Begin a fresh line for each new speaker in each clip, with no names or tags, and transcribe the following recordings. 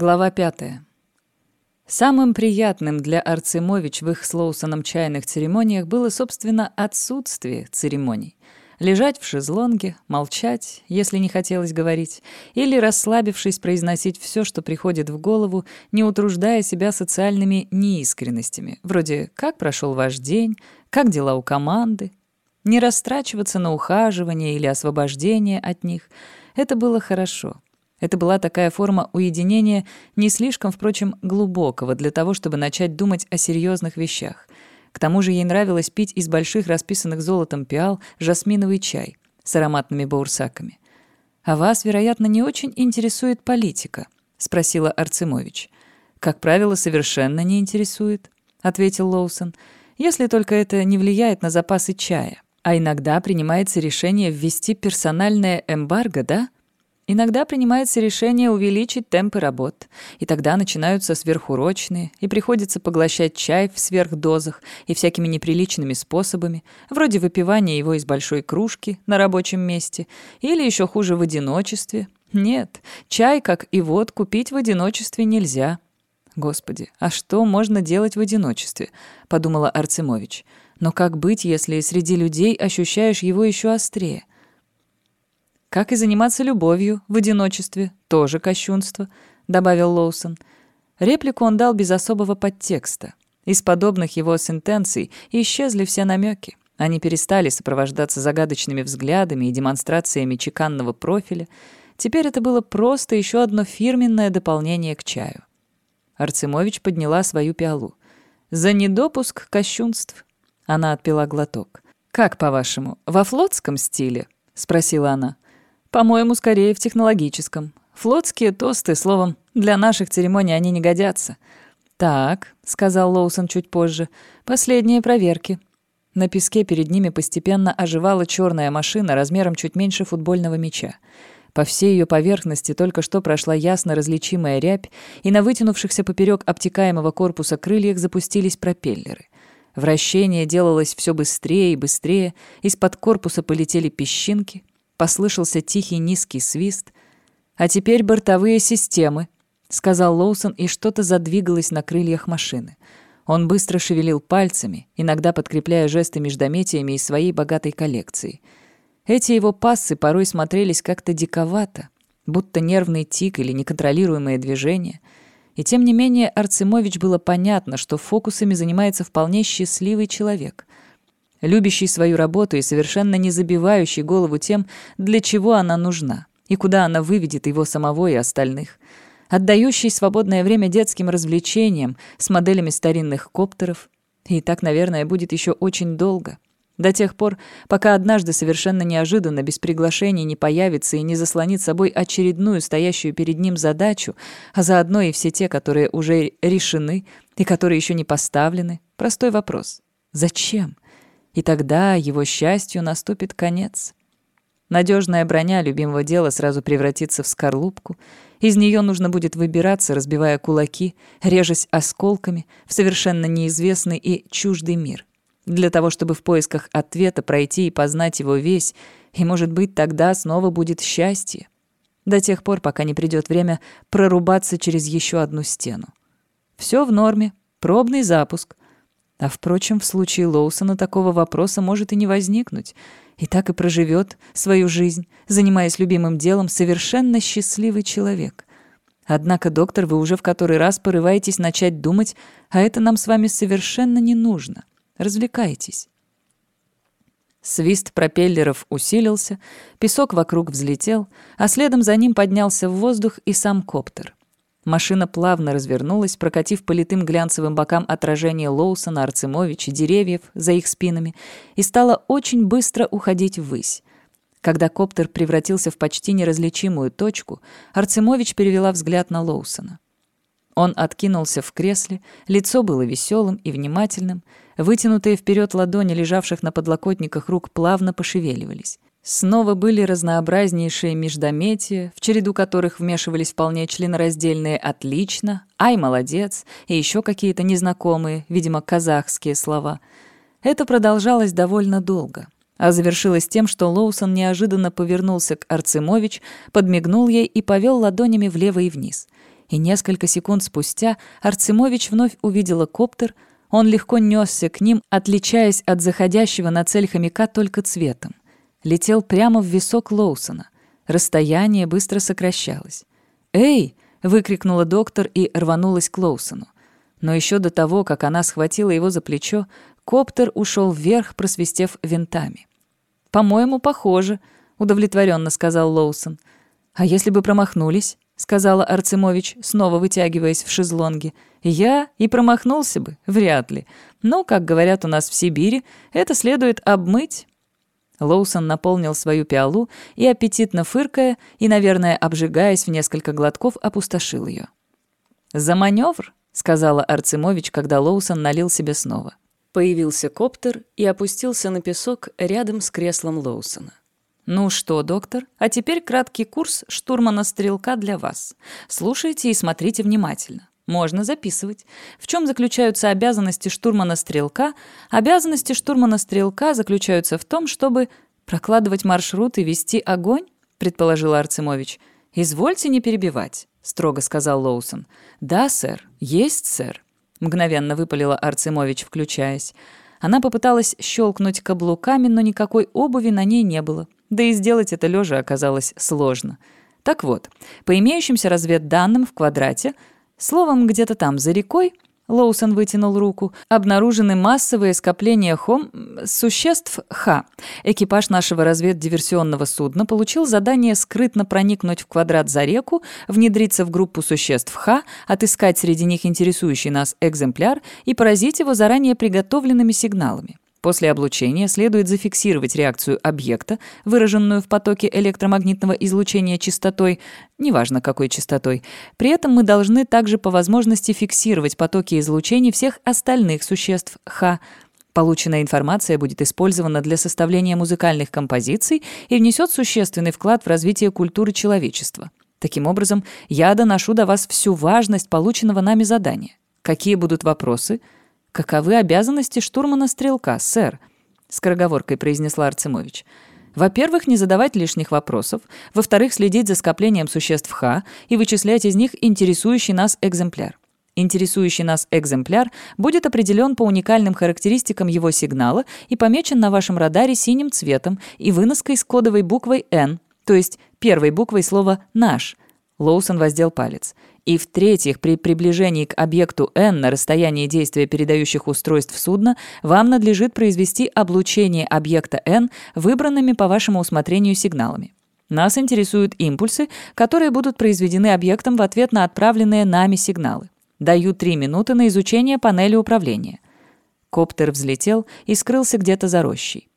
Глава пятая. Самым приятным для Арцемович в их с Лоусоном чайных церемониях было, собственно, отсутствие церемоний. Лежать в шезлонге, молчать, если не хотелось говорить, или, расслабившись, произносить все, что приходит в голову, не утруждая себя социальными неискренностями, вроде «как прошел ваш день?», «как дела у команды?». Не растрачиваться на ухаживание или освобождение от них — это было хорошо — это была такая форма уединения, не слишком, впрочем, глубокого, для того, чтобы начать думать о серьезных вещах. К тому же ей нравилось пить из больших расписанных золотом пиал жасминовый чай с ароматными баурсаками. «А вас, вероятно, не очень интересует политика?» — спросила Арцемович. «Как правило, совершенно не интересует», — ответил Лоусон, «если только это не влияет на запасы чая. А иногда принимается решение ввести персональное эмбарго, да?» Иногда принимается решение увеличить темпы работ, и тогда начинаются сверхурочные, и приходится поглощать чай в сверхдозах и всякими неприличными способами, вроде выпивания его из большой кружки на рабочем месте, или еще хуже в одиночестве. Нет, чай, как и водку, пить в одиночестве нельзя. «Господи, а что можно делать в одиночестве?» — подумала Арцемович. «Но как быть, если среди людей ощущаешь его еще острее?» Как и заниматься любовью в одиночестве, тоже кощунство», — добавил Лоусон. Реплику он дал без особого подтекста. Из подобных его сентенций исчезли все намеки. Они перестали сопровождаться загадочными взглядами и демонстрациями чеканного профиля. Теперь это было просто еще одно фирменное дополнение к чаю. Арцемович подняла свою пиалу. «За недопуск кощунств». Она отпила глоток. «Как, по-вашему, во флотском стиле?» — спросила она. По-моему, скорее в технологическом. Флотские тосты, словом, для наших церемоний они не годятся. «Так», — сказал Лоусон чуть позже, — «последние проверки». На песке перед ними постепенно оживала черная машина размером чуть меньше футбольного мяча. По всей ее поверхности только что прошла ясно различимая рябь, и на вытянувшихся поперек обтекаемого корпуса крыльях запустились пропеллеры. Вращение делалось все быстрее и быстрее, из-под корпуса полетели песчинки, Послышался тихий низкий свист. «А теперь бортовые системы», — сказал Лоусон, и что-то задвигалось на крыльях машины. Он быстро шевелил пальцами, иногда подкрепляя жесты междометиями из своей богатой коллекции. Эти его пассы порой смотрелись как-то диковато, будто нервный тик или неконтролируемое движение. И тем не менее Арцемович было понятно, что фокусами занимается вполне счастливый человек любящий свою работу и совершенно не забивающий голову тем, для чего она нужна и куда она выведет его самого и остальных, отдающий свободное время детским развлечениям с моделями старинных коптеров. И так, наверное, будет еще очень долго. До тех пор, пока однажды совершенно неожиданно, без приглашения не появится и не заслонит собой очередную стоящую перед ним задачу, а заодно и все те, которые уже решены и которые еще не поставлены. Простой вопрос. Зачем? И тогда его счастью наступит конец. Надежная броня любимого дела сразу превратится в скорлупку. Из нее нужно будет выбираться, разбивая кулаки, режась осколками в совершенно неизвестный и чуждый мир. Для того, чтобы в поисках ответа пройти и познать его весь, и, может быть, тогда снова будет счастье. До тех пор, пока не придет время прорубаться через еще одну стену. Все в норме. Пробный запуск. А впрочем, в случае Лоусона такого вопроса может и не возникнуть. И так и проживет свою жизнь, занимаясь любимым делом, совершенно счастливый человек. Однако, доктор, вы уже в который раз порываетесь начать думать, а это нам с вами совершенно не нужно. Развлекайтесь. Свист пропеллеров усилился, песок вокруг взлетел, а следом за ним поднялся в воздух и сам коптер. Машина плавно развернулась, прокатив по литым глянцевым бокам отражение Лоусона, Арцемовича, деревьев за их спинами, и стала очень быстро уходить ввысь. Когда коптер превратился в почти неразличимую точку, Арцемович перевела взгляд на Лоусона. Он откинулся в кресле, лицо было веселым и внимательным, вытянутые вперед ладони лежавших на подлокотниках рук плавно пошевеливались. Снова были разнообразнейшие междометия, в череду которых вмешивались вполне членораздельные «отлично», «ай, молодец» и еще какие-то незнакомые, видимо, казахские слова. Это продолжалось довольно долго, а завершилось тем, что Лоусон неожиданно повернулся к Арцемович, подмигнул ей и повел ладонями влево и вниз. И несколько секунд спустя Арцемович вновь увидела коптер. Он легко несся к ним, отличаясь от заходящего на цель хомяка только цветом. Летел прямо в висок Лоусона. Расстояние быстро сокращалось. «Эй!» — выкрикнула доктор и рванулась к Лоусону. Но еще до того, как она схватила его за плечо, коптер ушел вверх, просвистев винтами. «По-моему, похоже», — удовлетворенно сказал Лоусон. «А если бы промахнулись?» — сказала Арцемович, снова вытягиваясь в шезлонге. «Я и промахнулся бы, вряд ли. Но, как говорят у нас в Сибири, это следует обмыть». Лоусон наполнил свою пиалу и, аппетитно фыркая и, наверное, обжигаясь в несколько глотков, опустошил ее. «За маневр!» — сказала Арцемович, когда Лоусон налил себе снова. Появился коптер и опустился на песок рядом с креслом Лоусона. «Ну что, доктор, а теперь краткий курс штурмана-стрелка для вас. Слушайте и смотрите внимательно. Можно записывать. В чем заключаются обязанности штурмана-стрелка? Обязанности штурмана-стрелка заключаются в том, чтобы прокладывать маршрут и вести огонь, предположил Арцемович. «Извольте не перебивать», — строго сказал Лоусон. «Да, сэр. Есть, сэр», — мгновенно выпалила Арцемович, включаясь. Она попыталась щелкнуть каблуками, но никакой обуви на ней не было. Да и сделать это лежа оказалось сложно. Так вот, по имеющимся разведданным в квадрате, словом, где-то там за рекой, Лоусон вытянул руку. Обнаружены массовые скопления хом... существ Х. Экипаж нашего разведдиверсионного судна получил задание скрытно проникнуть в квадрат за реку, внедриться в группу существ Х, отыскать среди них интересующий нас экземпляр и поразить его заранее приготовленными сигналами. После облучения следует зафиксировать реакцию объекта, выраженную в потоке электромагнитного излучения частотой, неважно какой частотой. При этом мы должны также по возможности фиксировать потоки излучений всех остальных существ Х. Полученная информация будет использована для составления музыкальных композиций и внесет существенный вклад в развитие культуры человечества. Таким образом, я доношу до вас всю важность полученного нами задания. Какие будут вопросы – «Каковы обязанности штурмана-стрелка, сэр?» — скороговоркой произнесла Арцемович. «Во-первых, не задавать лишних вопросов. Во-вторых, следить за скоплением существ Х и вычислять из них интересующий нас экземпляр. Интересующий нас экземпляр будет определен по уникальным характеристикам его сигнала и помечен на вашем радаре синим цветом и выноской с кодовой буквой «Н», то есть первой буквой слова «наш». Лоусон воздел палец. И в-третьих, при приближении к объекту N на расстоянии действия передающих устройств судна вам надлежит произвести облучение объекта N выбранными по вашему усмотрению сигналами. Нас интересуют импульсы, которые будут произведены объектом в ответ на отправленные нами сигналы. Даю три минуты на изучение панели управления. Коптер взлетел и скрылся где-то за рощей.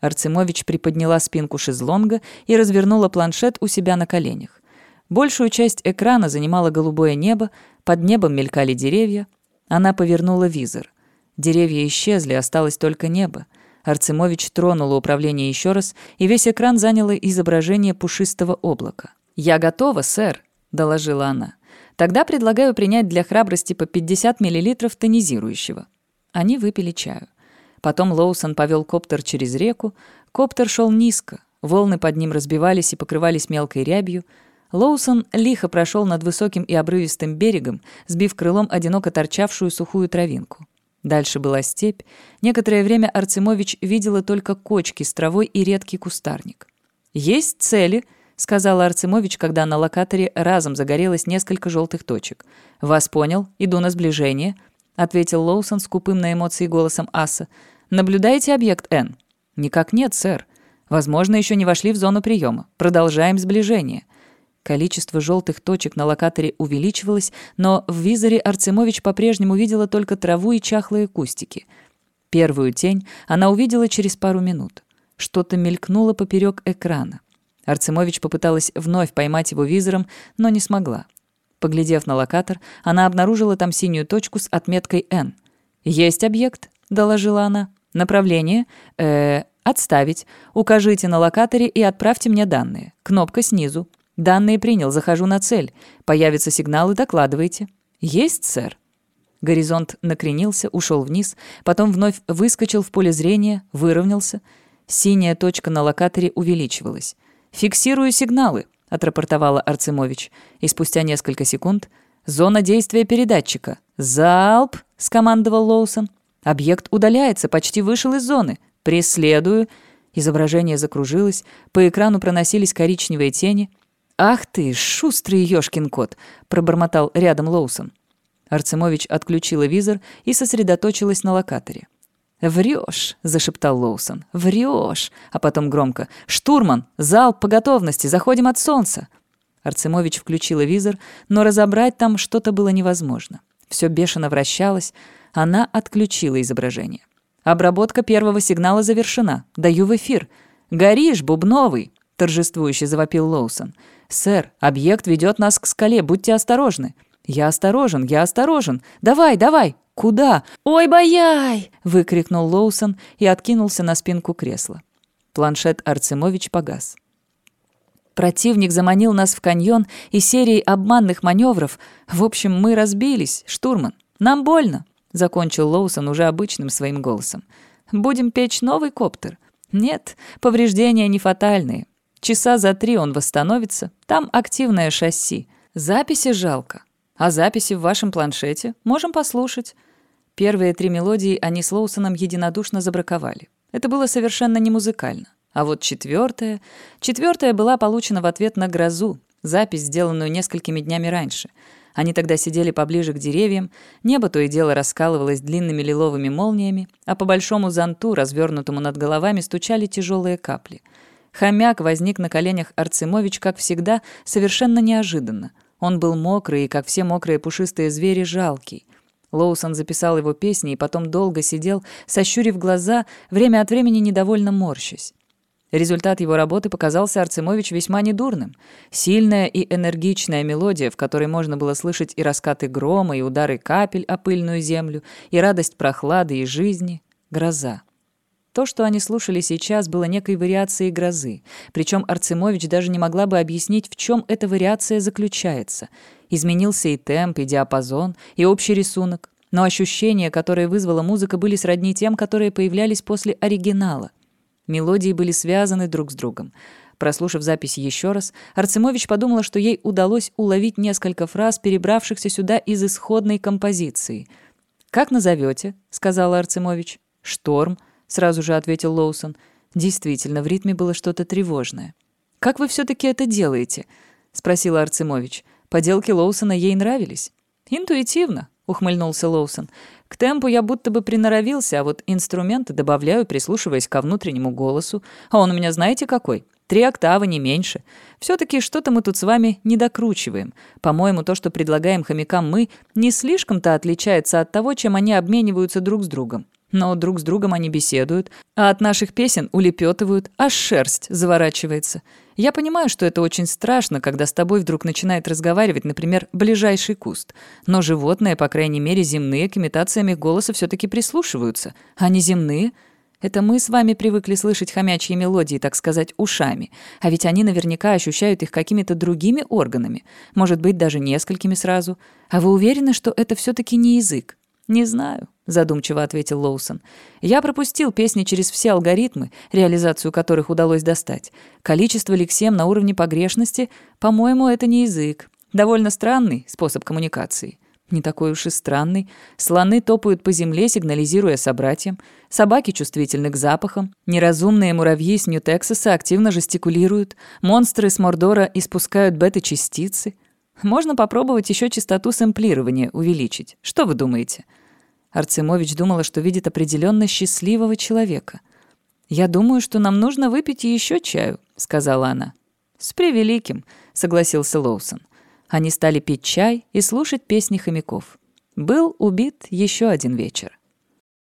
Арцемович приподняла спинку шезлонга и развернула планшет у себя на коленях. Большую часть экрана занимало голубое небо, под небом мелькали деревья. Она повернула визор. Деревья исчезли, осталось только небо. Арцемович тронула управление еще раз, и весь экран заняло изображение пушистого облака. «Я готова, сэр», — доложила она. «Тогда предлагаю принять для храбрости по 50 мл тонизирующего». Они выпили чаю. Потом Лоусон повел коптер через реку. Коптер шел низко. Волны под ним разбивались и покрывались мелкой рябью. Лоусон лихо прошел над высоким и обрывистым берегом, сбив крылом одиноко торчавшую сухую травинку. Дальше была степь. Некоторое время Арцемович видела только кочки с травой и редкий кустарник. «Есть цели», — сказала Арцемович, когда на локаторе разом загорелось несколько желтых точек. «Вас понял. Иду на сближение», — ответил Лоусон с купым на эмоции голосом аса. «Наблюдаете объект Н?» «Никак нет, сэр. Возможно, еще не вошли в зону приема. Продолжаем сближение». Количество желтых точек на локаторе увеличивалось, но в визоре Арцемович по-прежнему видела только траву и чахлые кустики. Первую тень она увидела через пару минут. Что-то мелькнуло поперек экрана. Арцемович попыталась вновь поймать его визором, но не смогла. Поглядев на локатор, она обнаружила там синюю точку с отметкой «Н». «Есть объект», — доложила она. «Направление? Э, отставить. Укажите на локаторе и отправьте мне данные. Кнопка снизу. «Данные принял, захожу на цель. Появится сигнал и докладывайте». «Есть, сэр». Горизонт накренился, ушел вниз, потом вновь выскочил в поле зрения, выровнялся. Синяя точка на локаторе увеличивалась. «Фиксирую сигналы», — отрапортовала Арцемович. И спустя несколько секунд Зона действия передатчика. Залп!» — скомандовал Лоусон. «Объект удаляется, почти вышел из зоны. Преследую!» Изображение закружилось, по экрану проносились коричневые тени. «Ах ты, шустрый ёшкин кот!» — пробормотал рядом Лоусон. Арцемович отключила визор и сосредоточилась на локаторе. «Врёшь!» — зашептал Лоусон. «Врёшь!» А потом громко. «Штурман! Залп по готовности! Заходим от солнца!» Арцемович включила визор, но разобрать там что-то было невозможно. Все бешено вращалось. Она отключила изображение. «Обработка первого сигнала завершена. Даю в эфир. Горишь, бубновый!» — торжествующе завопил Лоусон. «Сэр, объект ведет нас к скале. Будьте осторожны». «Я осторожен, я осторожен. Давай, давай!» «Куда? Ой, бояй!» — выкрикнул Лоусон и откинулся на спинку кресла. Планшет Арцемович погас. Противник заманил нас в каньон и серией обманных маневров. В общем, мы разбились, штурман. Нам больно, закончил Лоусон уже обычным своим голосом. Будем печь новый коптер. Нет, повреждения не фатальные. Часа за три он восстановится. Там активное шасси. Записи жалко. А записи в вашем планшете можем послушать. Первые три мелодии они с Лоусоном единодушно забраковали. Это было совершенно не музыкально. А вот четвертая... Четвертая была получена в ответ на грозу, запись, сделанную несколькими днями раньше. Они тогда сидели поближе к деревьям, небо то и дело раскалывалось длинными лиловыми молниями, а по большому зонту, развернутому над головами, стучали тяжелые капли. Хомяк возник на коленях Арцемович, как всегда, совершенно неожиданно. Он был мокрый и, как все мокрые пушистые звери, жалкий. Лоусон записал его песни и потом долго сидел, сощурив глаза, время от времени недовольно морщась. Результат его работы показался Арцемович весьма недурным. Сильная и энергичная мелодия, в которой можно было слышать и раскаты грома, и удары капель о пыльную землю, и радость прохлады и жизни — гроза. То, что они слушали сейчас, было некой вариацией грозы. Причем Арцемович даже не могла бы объяснить, в чем эта вариация заключается. Изменился и темп, и диапазон, и общий рисунок. Но ощущения, которые вызвала музыка, были сродни тем, которые появлялись после оригинала — Мелодии были связаны друг с другом. Прослушав запись еще раз, Арцемович подумала, что ей удалось уловить несколько фраз, перебравшихся сюда из исходной композиции. «Как назовете?» — сказала Арцемович. «Шторм», — сразу же ответил Лоусон. Действительно, в ритме было что-то тревожное. «Как вы все-таки это делаете?» — спросила Арцемович. Поделки Лоусона ей нравились. «Интуитивно», — ухмыльнулся Лоусон. К темпу я будто бы приноровился, а вот инструменты добавляю, прислушиваясь ко внутреннему голосу. А он у меня знаете какой? Три октавы, не меньше. Все-таки что-то мы тут с вами не докручиваем. По-моему, то, что предлагаем хомякам мы, не слишком-то отличается от того, чем они обмениваются друг с другом. Но друг с другом они беседуют, а от наших песен улепетывают, аж шерсть заворачивается. Я понимаю, что это очень страшно, когда с тобой вдруг начинает разговаривать, например, ближайший куст. Но животные, по крайней мере, земные, к имитациям их голоса все таки прислушиваются. А не земные? Это мы с вами привыкли слышать хомячьи мелодии, так сказать, ушами. А ведь они наверняка ощущают их какими-то другими органами. Может быть, даже несколькими сразу. А вы уверены, что это все таки не язык? «Не знаю», — задумчиво ответил Лоусон. «Я пропустил песни через все алгоритмы, реализацию которых удалось достать. Количество лексем на уровне погрешности, по-моему, это не язык. Довольно странный способ коммуникации. Не такой уж и странный. Слоны топают по земле, сигнализируя собратьям. Собаки чувствительны к запахам. Неразумные муравьи с Нью-Тексаса активно жестикулируют. Монстры с Мордора испускают бета-частицы. Можно попробовать еще частоту сэмплирования увеличить. Что вы думаете?» Арцемович думала, что видит определенно счастливого человека. «Я думаю, что нам нужно выпить еще чаю», — сказала она. «С превеликим», — согласился Лоусон. Они стали пить чай и слушать песни хомяков. Был убит еще один вечер.